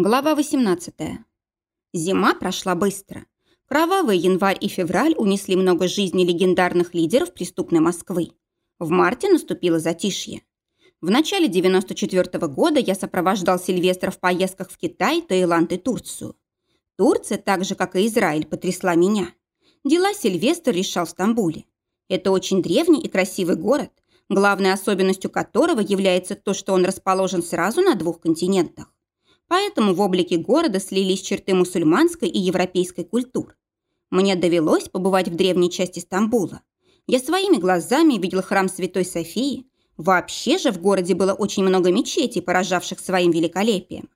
Глава 18. Зима прошла быстро. Кровавый январь и февраль унесли много жизней легендарных лидеров преступной Москвы. В марте наступило затишье. В начале 94 -го года я сопровождал Сильвестра в поездках в Китай, Таиланд и Турцию. Турция, так же, как и Израиль, потрясла меня. Дела Сильвестр решал в Стамбуле. Это очень древний и красивый город, главной особенностью которого является то, что он расположен сразу на двух континентах. Поэтому в облике города слились черты мусульманской и европейской культур. Мне довелось побывать в древней части Стамбула. Я своими глазами видел храм Святой Софии. Вообще же в городе было очень много мечетей, поражавших своим великолепием.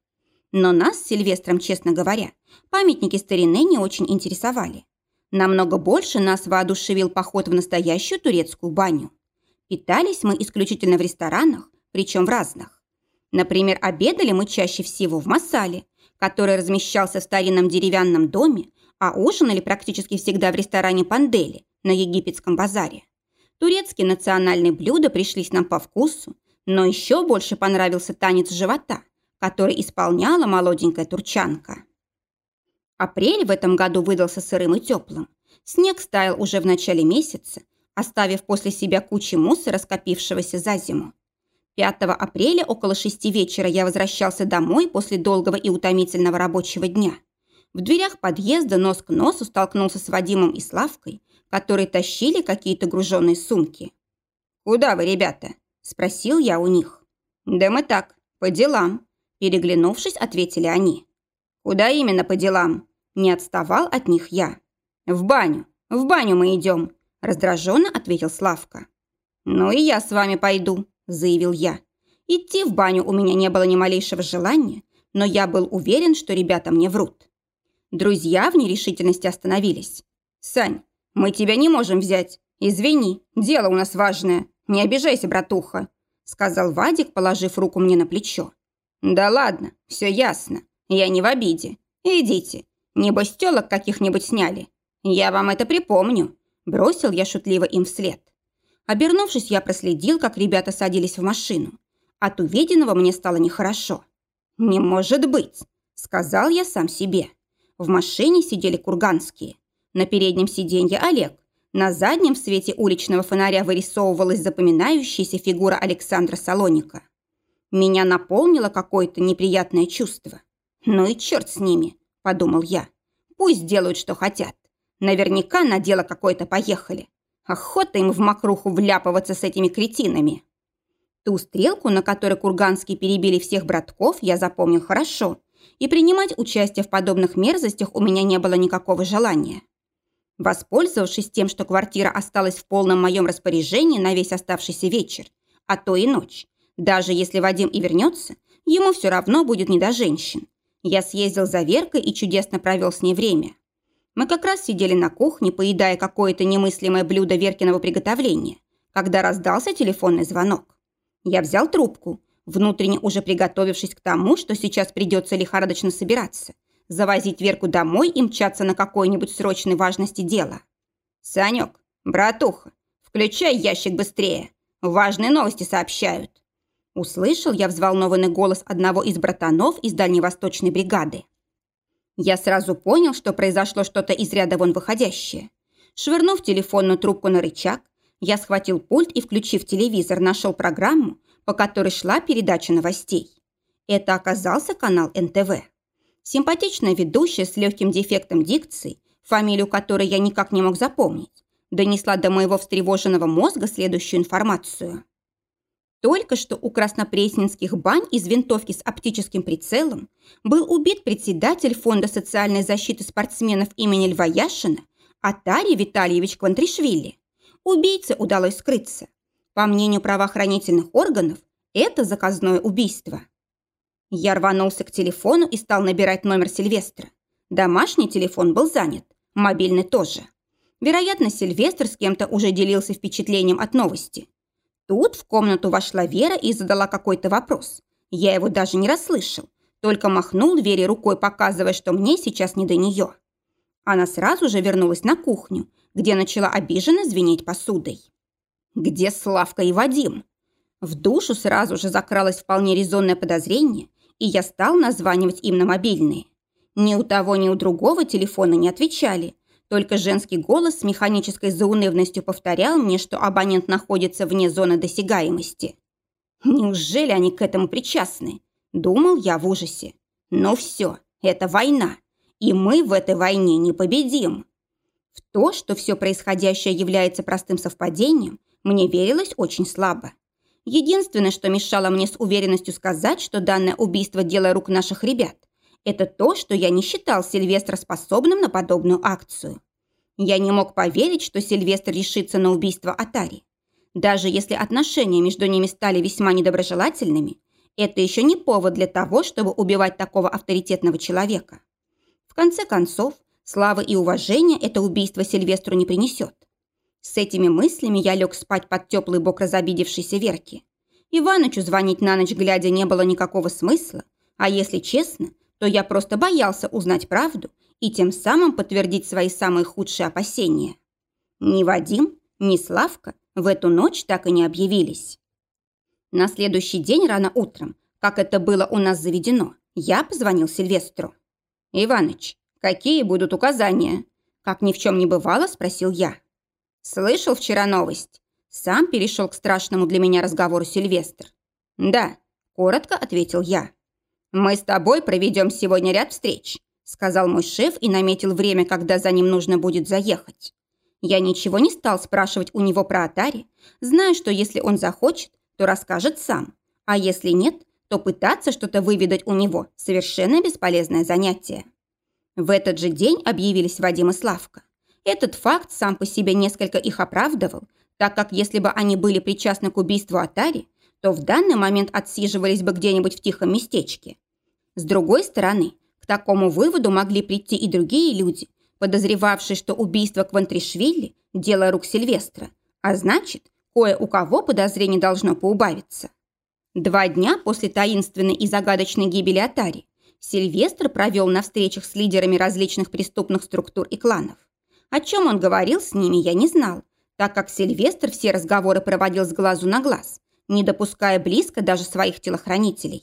Но нас с Сильвестром, честно говоря, памятники старины не очень интересовали. Намного больше нас воодушевил поход в настоящую турецкую баню. Питались мы исключительно в ресторанах, причем в разных. Например, обедали мы чаще всего в Масале, который размещался в старинном деревянном доме, а ужинали практически всегда в ресторане «Пандели» на египетском базаре. Турецкие национальные блюда пришлись нам по вкусу, но еще больше понравился танец живота, который исполняла молоденькая турчанка. Апрель в этом году выдался сырым и теплым. Снег стаял уже в начале месяца, оставив после себя кучу мусора, скопившегося за зиму. 5 апреля около шести вечера я возвращался домой после долгого и утомительного рабочего дня. В дверях подъезда нос к носу столкнулся с Вадимом и Славкой, которые тащили какие-то груженные сумки. «Куда вы, ребята?» – спросил я у них. «Да мы так, по делам», – переглянувшись, ответили они. «Куда именно по делам?» – не отставал от них я. «В баню, в баню мы идем», – раздраженно ответил Славка. «Ну и я с вами пойду», заявил я. Идти в баню у меня не было ни малейшего желания, но я был уверен, что ребята мне врут. Друзья в нерешительности остановились. «Сань, мы тебя не можем взять. Извини, дело у нас важное. Не обижайся, братуха», сказал Вадик, положив руку мне на плечо. «Да ладно, все ясно. Я не в обиде. Идите. Небось, телок каких-нибудь сняли. Я вам это припомню», бросил я шутливо им вслед. Обернувшись, я проследил, как ребята садились в машину. От увиденного мне стало нехорошо. «Не может быть!» – сказал я сам себе. В машине сидели курганские. На переднем сиденье Олег. На заднем в свете уличного фонаря вырисовывалась запоминающаяся фигура Александра Салоника. Меня наполнило какое-то неприятное чувство. «Ну и черт с ними!» – подумал я. «Пусть делают, что хотят. Наверняка на дело какое-то поехали. Охота им в мокруху вляпываться с этими кретинами. Ту стрелку, на которой курганские перебили всех братков, я запомнил хорошо, и принимать участие в подобных мерзостях у меня не было никакого желания. Воспользовавшись тем, что квартира осталась в полном моем распоряжении на весь оставшийся вечер, а то и ночь, даже если Вадим и вернется, ему все равно будет не до женщин. Я съездил за Веркой и чудесно провел с ней время. Мы как раз сидели на кухне, поедая какое-то немыслимое блюдо Веркиного приготовления, когда раздался телефонный звонок. Я взял трубку, внутренне уже приготовившись к тому, что сейчас придется лихорадочно собираться, завозить Верку домой и мчаться на какое-нибудь срочной важности дело. «Санек, братуха, включай ящик быстрее. Важные новости сообщают». Услышал я взволнованный голос одного из братанов из дальневосточной бригады. Я сразу понял, что произошло что-то из ряда вон выходящее. Швырнув телефонную трубку на рычаг, я схватил пульт и, включив телевизор, нашел программу, по которой шла передача новостей. Это оказался канал НТВ. Симпатичная ведущая с легким дефектом дикции, фамилию которой я никак не мог запомнить, донесла до моего встревоженного мозга следующую информацию. Только что у краснопресненских бань из винтовки с оптическим прицелом был убит председатель Фонда социальной защиты спортсменов имени Льва Яшина Атарий Витальевич Квантришвили. Убийце удалось скрыться. По мнению правоохранительных органов, это заказное убийство. Я рванулся к телефону и стал набирать номер Сильвестра. Домашний телефон был занят, мобильный тоже. Вероятно, Сильвестр с кем-то уже делился впечатлением от новости. Тут в комнату вошла Вера и задала какой-то вопрос. Я его даже не расслышал, только махнул Вере рукой, показывая, что мне сейчас не до нее. Она сразу же вернулась на кухню, где начала обиженно звенеть посудой. «Где Славка и Вадим?» В душу сразу же закралось вполне резонное подозрение, и я стал названивать им на мобильные. Ни у того, ни у другого телефона не отвечали, только женский голос с механической заунывностью повторял мне, что абонент находится вне зоны досягаемости. Неужели они к этому причастны? Думал я в ужасе. Но все, это война, и мы в этой войне не победим. В то, что все происходящее является простым совпадением, мне верилось очень слабо. Единственное, что мешало мне с уверенностью сказать, что данное убийство – дело рук наших ребят, это то, что я не считал Сильвестра способным на подобную акцию. Я не мог поверить, что Сильвестр решится на убийство Атари. Даже если отношения между ними стали весьма недоброжелательными, это еще не повод для того, чтобы убивать такого авторитетного человека. В конце концов, славы и уважения это убийство Сильвестру не принесет. С этими мыслями я лег спать под теплый бок разобидевшейся Верки. Иванычу звонить на ночь глядя не было никакого смысла, а если честно, то я просто боялся узнать правду и тем самым подтвердить свои самые худшие опасения. Ни Вадим, ни Славка в эту ночь так и не объявились. На следующий день рано утром, как это было у нас заведено, я позвонил Сильвестру. «Иваныч, какие будут указания?» Как ни в чем не бывало, спросил я. «Слышал вчера новость?» Сам перешел к страшному для меня разговору Сильвестр. «Да», – коротко ответил я. «Мы с тобой проведем сегодня ряд встреч», – сказал мой шеф и наметил время, когда за ним нужно будет заехать. Я ничего не стал спрашивать у него про Атари, зная, что если он захочет, то расскажет сам, а если нет, то пытаться что-то выведать у него – совершенно бесполезное занятие. В этот же день объявились Вадим и Славка. Этот факт сам по себе несколько их оправдывал, так как если бы они были причастны к убийству Атари, то в данный момент отсиживались бы где-нибудь в тихом местечке. С другой стороны, к такому выводу могли прийти и другие люди, подозревавшие, что убийство Квантришвили – дело рук Сильвестра, а значит, кое у кого подозрений должно поубавиться. Два дня после таинственной и загадочной гибели Атари Сильвестр провел на встречах с лидерами различных преступных структур и кланов. О чем он говорил с ними, я не знал, так как Сильвестр все разговоры проводил с глазу на глаз, не допуская близко даже своих телохранителей.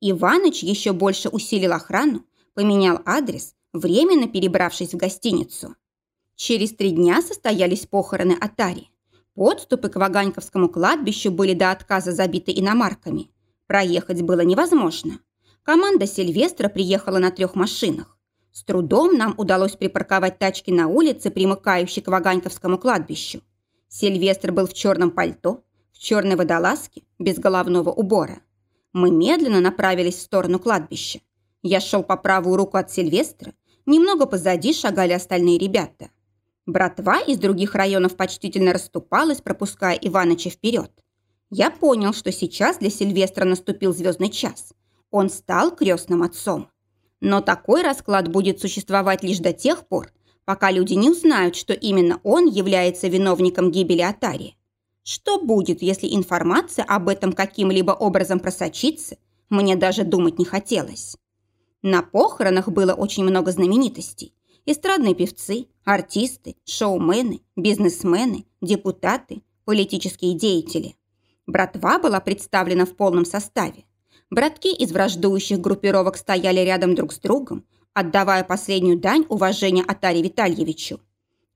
Иваныч еще больше усилил охрану, поменял адрес, временно перебравшись в гостиницу. Через три дня состоялись похороны Атари. Подступы к Ваганьковскому кладбищу были до отказа забиты иномарками. Проехать было невозможно. Команда Сильвестра приехала на трех машинах. С трудом нам удалось припарковать тачки на улице, примыкающей к Ваганьковскому кладбищу. Сильвестр был в черном пальто, черной водолазке, без головного убора. Мы медленно направились в сторону кладбища. Я шел по правую руку от Сильвестра, немного позади шагали остальные ребята. Братва из других районов почтительно расступалась, пропуская Иваныча вперед. Я понял, что сейчас для Сильвестра наступил звездный час. Он стал крестным отцом. Но такой расклад будет существовать лишь до тех пор, пока люди не узнают, что именно он является виновником гибели Атари. Что будет, если информация об этом каким-либо образом просочится, мне даже думать не хотелось. На похоронах было очень много знаменитостей. Эстрадные певцы, артисты, шоумены, бизнесмены, депутаты, политические деятели. Братва была представлена в полном составе. Братки из враждующих группировок стояли рядом друг с другом, отдавая последнюю дань уважения Атаре Витальевичу.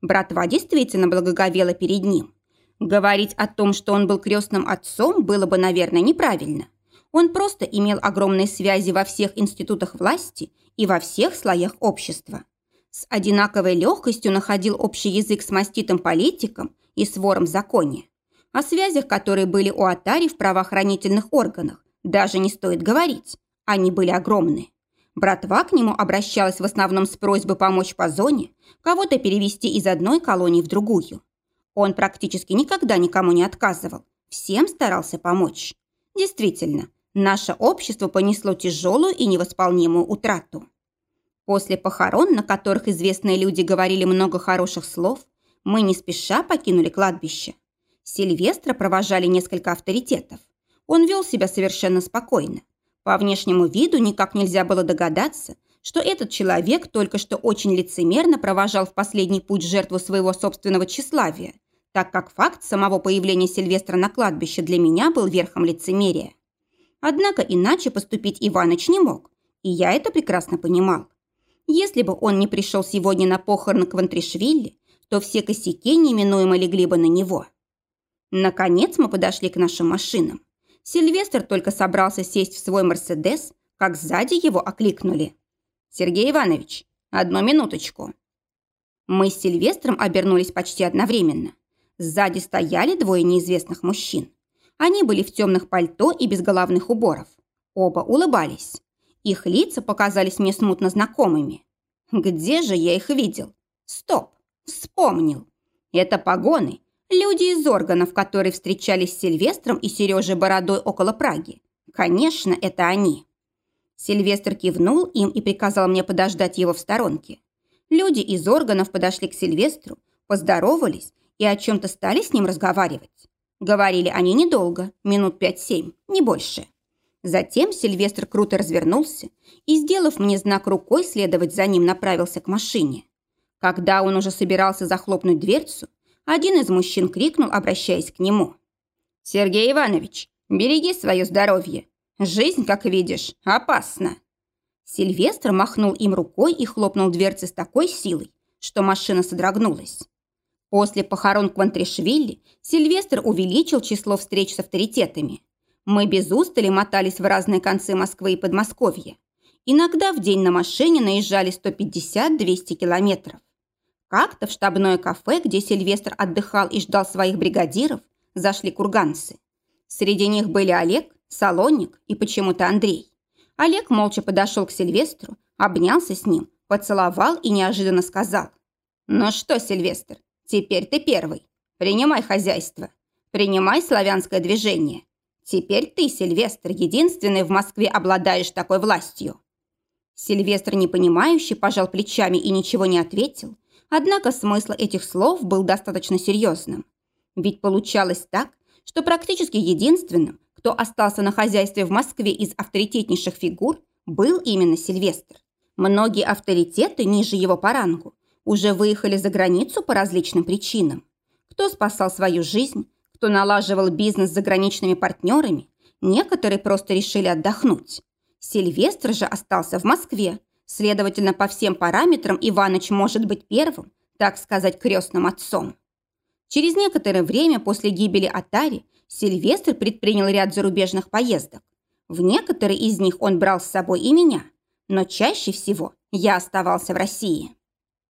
Братва действительно благоговела перед ним. Говорить о том, что он был крестным отцом, было бы, наверное, неправильно. Он просто имел огромные связи во всех институтах власти и во всех слоях общества. С одинаковой легкостью находил общий язык с маститым политиком и с вором в законе. О связях, которые были у Атари в правоохранительных органах, даже не стоит говорить. Они были огромные. Братва к нему обращалась в основном с просьбой помочь по зоне, кого-то перевести из одной колонии в другую. Он практически никогда никому не отказывал, всем старался помочь. Действительно, наше общество понесло тяжелую и невосполнимую утрату. После похорон, на которых известные люди говорили много хороших слов, мы не спеша покинули кладбище. Сильвестра провожали несколько авторитетов. Он вел себя совершенно спокойно. По внешнему виду никак нельзя было догадаться, что этот человек только что очень лицемерно провожал в последний путь жертву своего собственного тщеславия, так как факт самого появления Сильвестра на кладбище для меня был верхом лицемерия. Однако иначе поступить Иваныч не мог, и я это прекрасно понимал. Если бы он не пришел сегодня на похороны Квантришвили, то все косяки неминуемо легли бы на него. Наконец мы подошли к нашим машинам. Сильвестр только собрался сесть в свой «Мерседес», как сзади его окликнули. «Сергей Иванович, одну минуточку». Мы с Сильвестром обернулись почти одновременно. Сзади стояли двое неизвестных мужчин. Они были в темных пальто и без головных уборов. Оба улыбались. Их лица показались мне смутно знакомыми. Где же я их видел? Стоп! Вспомнил. Это погоны. Люди из органов, которые встречались с Сильвестром и Сережей Бородой около Праги. Конечно, это они. Сильвестр кивнул им и приказал мне подождать его в сторонке. Люди из органов подошли к Сильвестру, поздоровались и о чем-то стали с ним разговаривать. Говорили они недолго, минут пять-семь, не больше. Затем Сильвестр круто развернулся и, сделав мне знак рукой следовать за ним, направился к машине. Когда он уже собирался захлопнуть дверцу, один из мужчин крикнул, обращаясь к нему. «Сергей Иванович, береги свое здоровье. Жизнь, как видишь, опасна». Сильвестр махнул им рукой и хлопнул дверцы с такой силой, что машина содрогнулась. После похорон Квантришвили Сильвестр увеличил число встреч с авторитетами. Мы без устали мотались в разные концы Москвы и Подмосковья. Иногда в день на машине наезжали 150-200 километров. Как-то в штабное кафе, где Сильвестр отдыхал и ждал своих бригадиров, зашли курганцы. Среди них были Олег, Салонник и почему-то Андрей. Олег молча подошел к Сильвестру, обнялся с ним, поцеловал и неожиданно сказал. «Ну что, Сильвестр, теперь ты первый. Принимай хозяйство. Принимай славянское движение. Теперь ты, Сильвестр, единственный в Москве обладаешь такой властью». Сильвестр, непонимающе, пожал плечами и ничего не ответил, однако смысл этих слов был достаточно серьезным. Ведь получалось так, что практически единственным, кто остался на хозяйстве в Москве из авторитетнейших фигур, был именно Сильвестр. Многие авторитеты ниже его по рангу уже выехали за границу по различным причинам. Кто спасал свою жизнь, кто налаживал бизнес с заграничными партнерами, некоторые просто решили отдохнуть. Сильвестр же остался в Москве, следовательно, по всем параметрам Иваныч может быть первым, так сказать, крестным отцом. Через некоторое время после гибели Атари Сильвестр предпринял ряд зарубежных поездок. В некоторые из них он брал с собой и меня, но чаще всего я оставался в России.